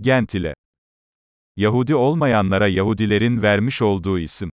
Gent ile Yahudi olmayanlara Yahudilerin vermiş olduğu isim.